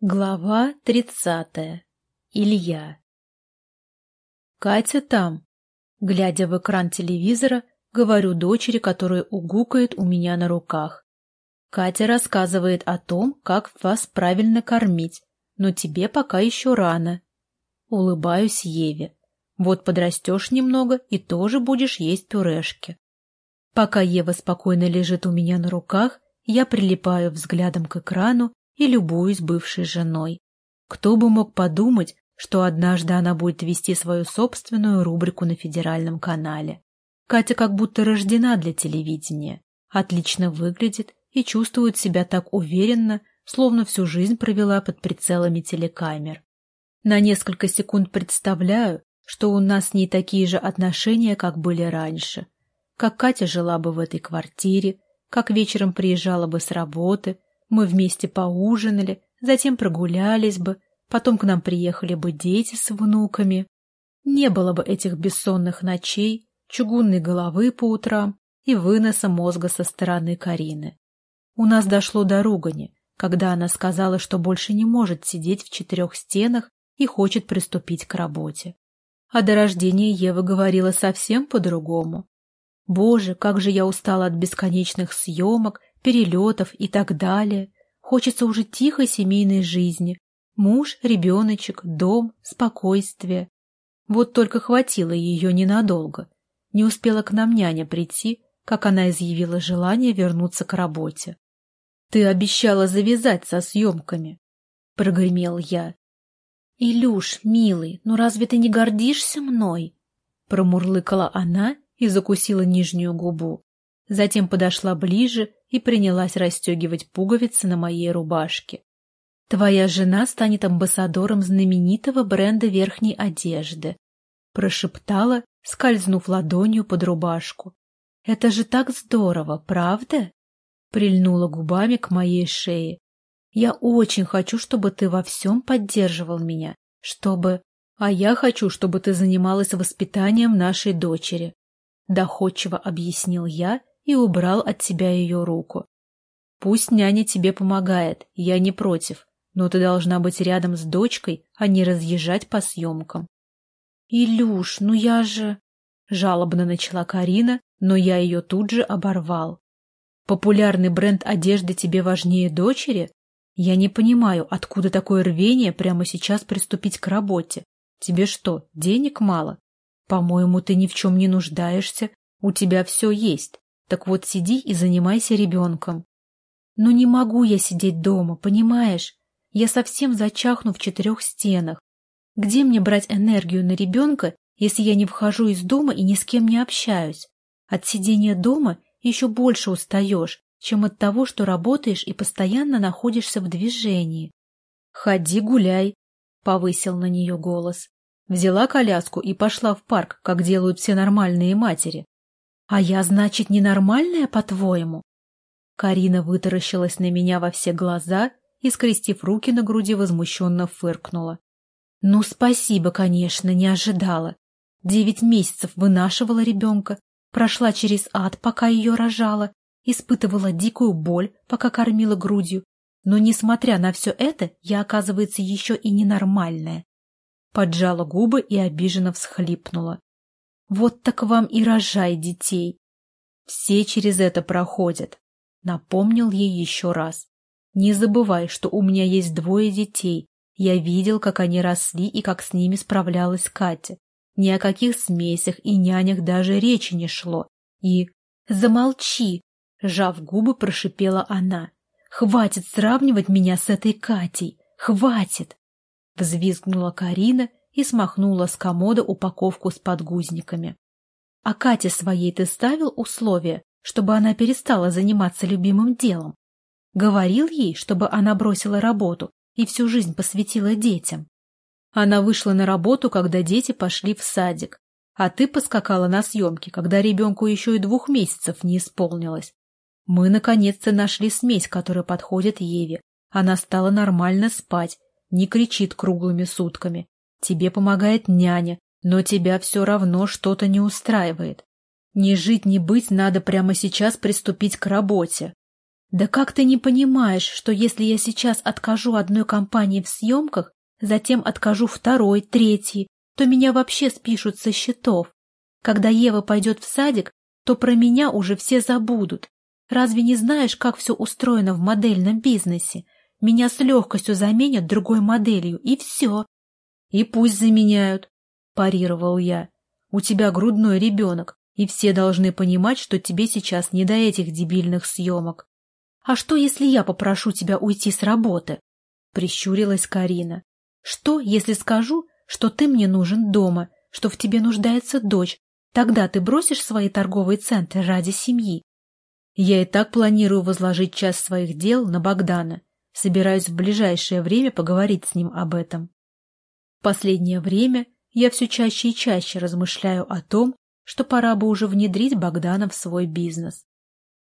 Глава тридцатая. Илья. Катя там. Глядя в экран телевизора, говорю дочери, которая угукает у меня на руках. Катя рассказывает о том, как вас правильно кормить, но тебе пока еще рано. Улыбаюсь Еве. Вот подрастешь немного и тоже будешь есть пюрешки. Пока Ева спокойно лежит у меня на руках, я прилипаю взглядом к экрану и любуюсь бывшей женой. Кто бы мог подумать, что однажды она будет вести свою собственную рубрику на федеральном канале. Катя как будто рождена для телевидения, отлично выглядит и чувствует себя так уверенно, словно всю жизнь провела под прицелами телекамер. На несколько секунд представляю, что у нас с ней такие же отношения, как были раньше. Как Катя жила бы в этой квартире, как вечером приезжала бы с работы, мы вместе поужинали, затем прогулялись бы, потом к нам приехали бы дети с внуками. Не было бы этих бессонных ночей, чугунной головы по утрам и выноса мозга со стороны Карины. У нас дошло до ругани, когда она сказала, что больше не может сидеть в четырех стенах и хочет приступить к работе. А до рождения Ева говорила совсем по-другому. Боже, как же я устала от бесконечных съемок, перелетов и так далее. Хочется уже тихой семейной жизни. Муж, ребеночек, дом, спокойствие. Вот только хватило ее ненадолго. Не успела к нам няня прийти, как она изъявила желание вернуться к работе. — Ты обещала завязать со съемками, — прогремел я. — Илюш, милый, ну разве ты не гордишься мной? — промурлыкала она и закусила нижнюю губу. Затем подошла ближе и принялась расстегивать пуговицы на моей рубашке. «Твоя жена станет амбассадором знаменитого бренда верхней одежды», прошептала, скользнув ладонью под рубашку. «Это же так здорово, правда?» Прильнула губами к моей шее. «Я очень хочу, чтобы ты во всем поддерживал меня, чтобы...» «А я хочу, чтобы ты занималась воспитанием нашей дочери», доходчиво объяснил я и убрал от себя ее руку. «Пусть няня тебе помогает, я не против, но ты должна быть рядом с дочкой, а не разъезжать по съемкам». «Илюш, ну я же...» — жалобно начала Карина, но я ее тут же оборвал. «Популярный бренд одежды тебе важнее дочери? Я не понимаю, откуда такое рвение прямо сейчас приступить к работе. Тебе что, денег мало? По-моему, ты ни в чем не нуждаешься, у тебя все есть. Так вот сиди и занимайся ребенком. Но не могу я сидеть дома, понимаешь? Я совсем зачахну в четырех стенах. Где мне брать энергию на ребенка, если я не вхожу из дома и ни с кем не общаюсь? От сидения дома еще больше устаешь, чем от того, что работаешь и постоянно находишься в движении. «Ходи гуляй», — повысил на нее голос. Взяла коляску и пошла в парк, как делают все нормальные матери. «А я, значит, ненормальная, по-твоему?» Карина вытаращилась на меня во все глаза и, скрестив руки на груди, возмущенно фыркнула. «Ну, спасибо, конечно, не ожидала. Девять месяцев вынашивала ребенка, прошла через ад, пока ее рожала, испытывала дикую боль, пока кормила грудью. Но, несмотря на все это, я, оказывается, еще и ненормальная. Поджала губы и обиженно всхлипнула. Вот так вам и рожай детей. Все через это проходят. Напомнил ей еще раз. Не забывай, что у меня есть двое детей. Я видел, как они росли и как с ними справлялась Катя. Ни о каких смесях и нянях даже речи не шло. И... Замолчи! Жав губы, прошипела она. Хватит сравнивать меня с этой Катей! Хватит! Взвизгнула Карина и смахнула с комода упаковку с подгузниками. — А Кате своей ты ставил условие, чтобы она перестала заниматься любимым делом? Говорил ей, чтобы она бросила работу и всю жизнь посвятила детям? Она вышла на работу, когда дети пошли в садик, а ты поскакала на съемки, когда ребенку еще и двух месяцев не исполнилось. Мы, наконец-то, нашли смесь, которая подходит Еве. Она стала нормально спать, не кричит круглыми сутками, Тебе помогает няня, но тебя все равно что-то не устраивает. Не жить, не быть, надо прямо сейчас приступить к работе. Да как ты не понимаешь, что если я сейчас откажу одной компании в съемках, затем откажу второй, третьей, то меня вообще спишут со счетов. Когда Ева пойдет в садик, то про меня уже все забудут. Разве не знаешь, как все устроено в модельном бизнесе? Меня с легкостью заменят другой моделью, и все. И пусть заменяют, парировал я. У тебя грудной ребенок, и все должны понимать, что тебе сейчас не до этих дебильных съемок. А что, если я попрошу тебя уйти с работы? Прищурилась Карина. Что, если скажу, что ты мне нужен дома, что в тебе нуждается дочь, тогда ты бросишь свои торговые центры ради семьи? Я и так планирую возложить часть своих дел на Богдана. Собираюсь в ближайшее время поговорить с ним об этом. Последнее время я все чаще и чаще размышляю о том, что пора бы уже внедрить Богдана в свой бизнес.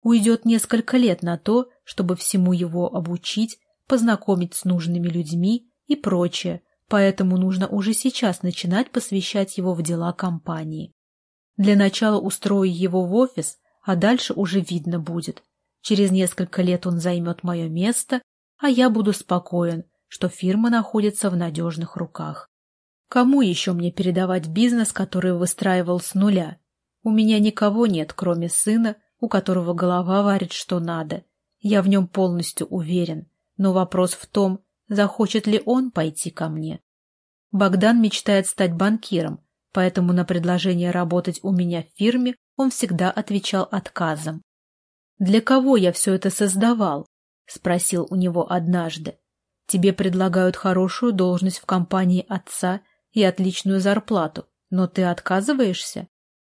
Уйдет несколько лет на то, чтобы всему его обучить, познакомить с нужными людьми и прочее, поэтому нужно уже сейчас начинать посвящать его в дела компании. Для начала устрою его в офис, а дальше уже видно будет. Через несколько лет он займет мое место, а я буду спокоен, что фирма находится в надежных руках. Кому еще мне передавать бизнес, который выстраивал с нуля? У меня никого нет, кроме сына, у которого голова варит что надо. Я в нем полностью уверен, но вопрос в том, захочет ли он пойти ко мне. Богдан мечтает стать банкиром, поэтому на предложение работать у меня в фирме он всегда отвечал отказом. «Для кого я все это создавал?» — спросил у него однажды. «Тебе предлагают хорошую должность в компании отца и отличную зарплату, но ты отказываешься?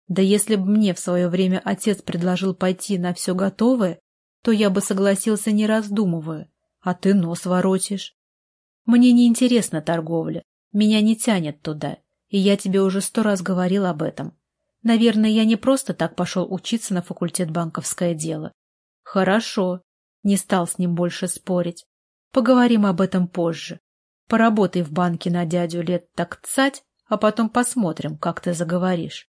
Да если бы мне в свое время отец предложил пойти на все готовое, то я бы согласился не раздумывая, а ты нос воротишь. Мне не интересна торговля, меня не тянет туда, и я тебе уже сто раз говорил об этом. Наверное, я не просто так пошел учиться на факультет банковское дело. Хорошо, не стал с ним больше спорить. Поговорим об этом позже. Поработай в банке на дядю лет так цать, а потом посмотрим, как ты заговоришь.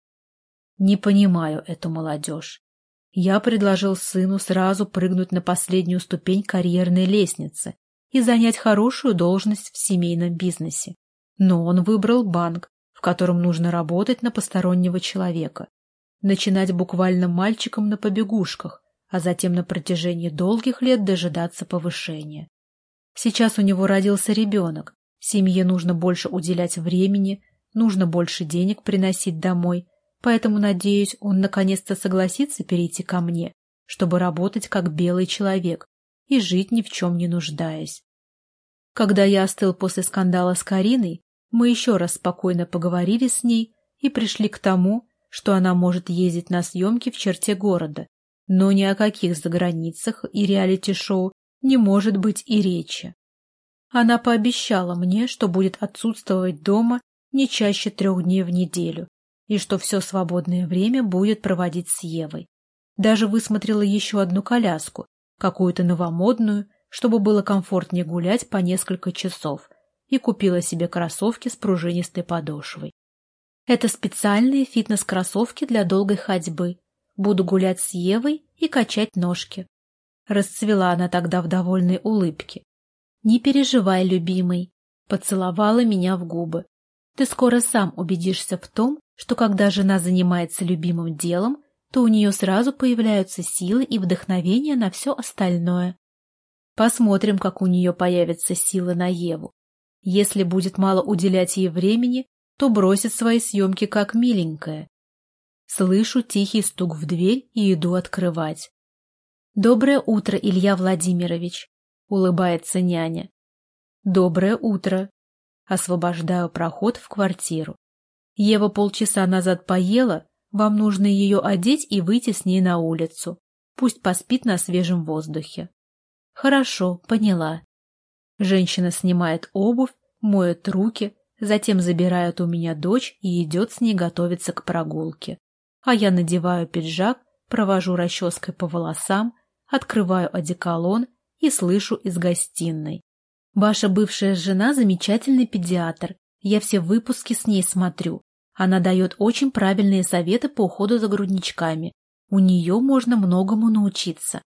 Не понимаю эту молодежь. Я предложил сыну сразу прыгнуть на последнюю ступень карьерной лестницы и занять хорошую должность в семейном бизнесе. Но он выбрал банк, в котором нужно работать на постороннего человека, начинать буквально мальчиком на побегушках, а затем на протяжении долгих лет дожидаться повышения. Сейчас у него родился ребенок, семье нужно больше уделять времени, нужно больше денег приносить домой, поэтому, надеюсь, он наконец-то согласится перейти ко мне, чтобы работать как белый человек, и жить ни в чем не нуждаясь. Когда я остыл после скандала с Кариной, мы еще раз спокойно поговорили с ней и пришли к тому, что она может ездить на съемки в черте города, но ни о каких заграницах и реалити-шоу не может быть и речи. Она пообещала мне, что будет отсутствовать дома не чаще трех дней в неделю и что все свободное время будет проводить с Евой. Даже высмотрела еще одну коляску, какую-то новомодную, чтобы было комфортнее гулять по несколько часов, и купила себе кроссовки с пружинистой подошвой. Это специальные фитнес-кроссовки для долгой ходьбы. Буду гулять с Евой и качать ножки. Расцвела она тогда в довольной улыбке. «Не переживай, любимый», — поцеловала меня в губы. «Ты скоро сам убедишься в том, что когда жена занимается любимым делом, то у нее сразу появляются силы и вдохновение на все остальное. Посмотрим, как у нее появятся силы на Еву. Если будет мало уделять ей времени, то бросит свои съемки как миленькая. Слышу тихий стук в дверь и иду открывать. «Доброе утро, Илья Владимирович!» — улыбается няня. «Доброе утро!» Освобождаю проход в квартиру. Ева полчаса назад поела, вам нужно ее одеть и выйти с ней на улицу. Пусть поспит на свежем воздухе. Хорошо, поняла. Женщина снимает обувь, моет руки, затем забирает у меня дочь и идет с ней готовиться к прогулке. А я надеваю пиджак, провожу расческой по волосам, открываю одеколон и слышу из гостиной. Ваша бывшая жена замечательный педиатр. Я все выпуски с ней смотрю. Она дает очень правильные советы по уходу за грудничками. У нее можно многому научиться.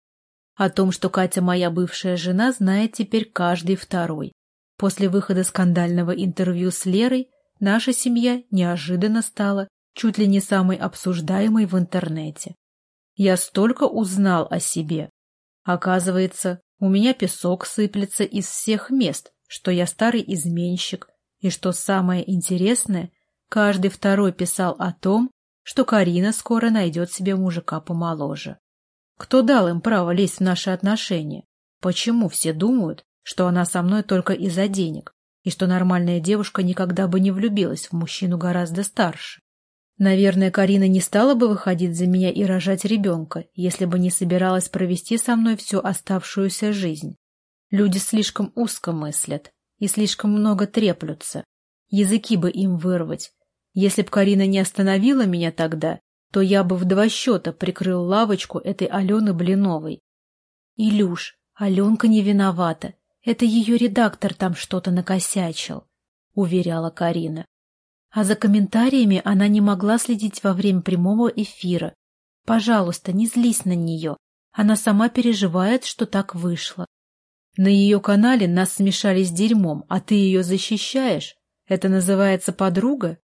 О том, что Катя моя бывшая жена, знает теперь каждый второй. После выхода скандального интервью с Лерой наша семья неожиданно стала чуть ли не самой обсуждаемой в интернете. Я столько узнал о себе. Оказывается, у меня песок сыплется из всех мест, что я старый изменщик, и что самое интересное, каждый второй писал о том, что Карина скоро найдет себе мужика помоложе. Кто дал им право лезть в наши отношения? Почему все думают, что она со мной только из-за денег, и что нормальная девушка никогда бы не влюбилась в мужчину гораздо старше? Наверное, Карина не стала бы выходить за меня и рожать ребенка, если бы не собиралась провести со мной всю оставшуюся жизнь. Люди слишком узко мыслят и слишком много треплются. Языки бы им вырвать. Если б Карина не остановила меня тогда, то я бы в два счета прикрыл лавочку этой Алены Блиновой. Илюш, Аленка не виновата. Это ее редактор там что-то накосячил, — уверяла Карина. А за комментариями она не могла следить во время прямого эфира. Пожалуйста, не злись на нее. Она сама переживает, что так вышло. На ее канале нас смешали с дерьмом, а ты ее защищаешь? Это называется подруга?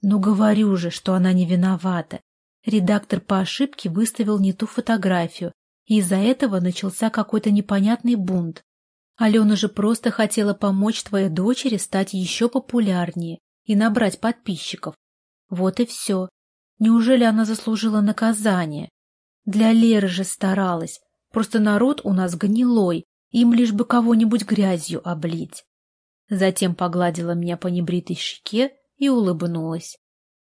Ну, говорю же, что она не виновата. Редактор по ошибке выставил не ту фотографию, и из-за этого начался какой-то непонятный бунт. Алена же просто хотела помочь твоей дочери стать еще популярнее и набрать подписчиков. Вот и все. Неужели она заслужила наказание? Для Леры же старалась. Просто народ у нас гнилой, им лишь бы кого-нибудь грязью облить. Затем погладила меня по небритой щеке и улыбнулась.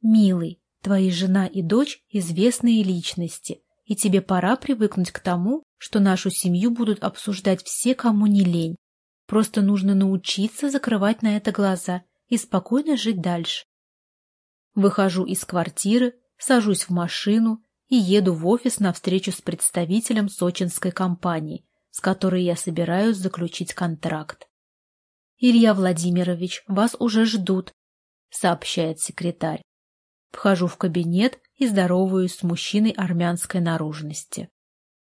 «Милый, твои жена и дочь — известные личности, и тебе пора привыкнуть к тому, что нашу семью будут обсуждать все, кому не лень. Просто нужно научиться закрывать на это глаза и спокойно жить дальше. Выхожу из квартиры, сажусь в машину и еду в офис на встречу с представителем сочинской компании, с которой я собираюсь заключить контракт. «Илья Владимирович, вас уже ждут», — сообщает секретарь. Вхожу в кабинет и здороваюсь с мужчиной армянской наружности.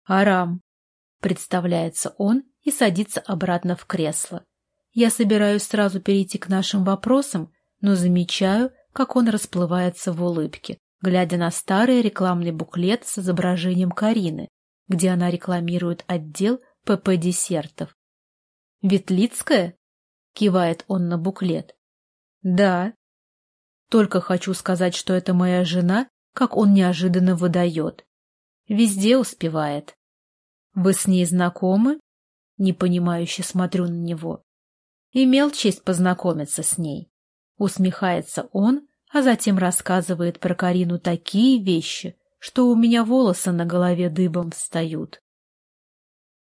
«Арам», — представляется он и садится обратно в кресло. Я собираюсь сразу перейти к нашим вопросам, но замечаю, как он расплывается в улыбке, глядя на старый рекламный буклет с изображением Карины, где она рекламирует отдел ПП-десертов. «Ветлицкая?» — кивает он на буклет. «Да». Только хочу сказать, что это моя жена, как он неожиданно выдает. Везде успевает. «Вы с ней знакомы?» Непонимающе смотрю на него. Имел честь познакомиться с ней. Усмехается он, а затем рассказывает про Карину такие вещи, что у меня волосы на голове дыбом встают.